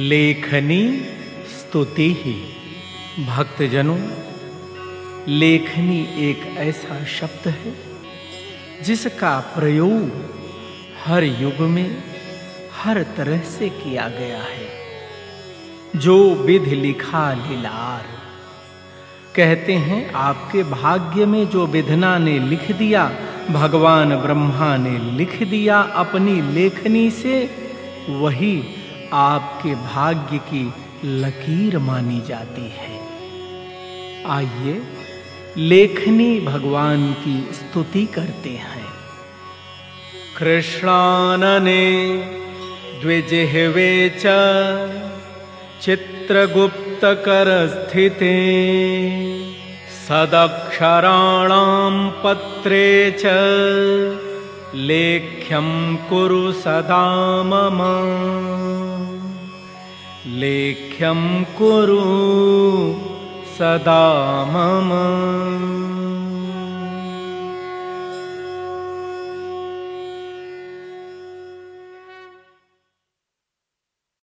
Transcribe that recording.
लेखनी स्तुति ही। भक्तजनों, लेखनी एक ऐसा शब्द है, जिसका प्रयोग हर युग में हर तरह से किया गया है। जो विधि लिखा लीलार, कहते हैं आपके भाग्य में जो विधना ने लिख दिया, भगवान ब्रह्मा ने लिख दिया अपनी लेखनी से, वही आपके भाग्य की लकीर मानी जाती है। आइए लेखनी भगवान की स्तुति करते हैं। कृष्णानने द्विजिह्वे च चित्रगुप्तकरस्थिते सदक्षराणां पत्रे च लेख्यं कुरु सदा मम। लेख्यं कुरु सदा मम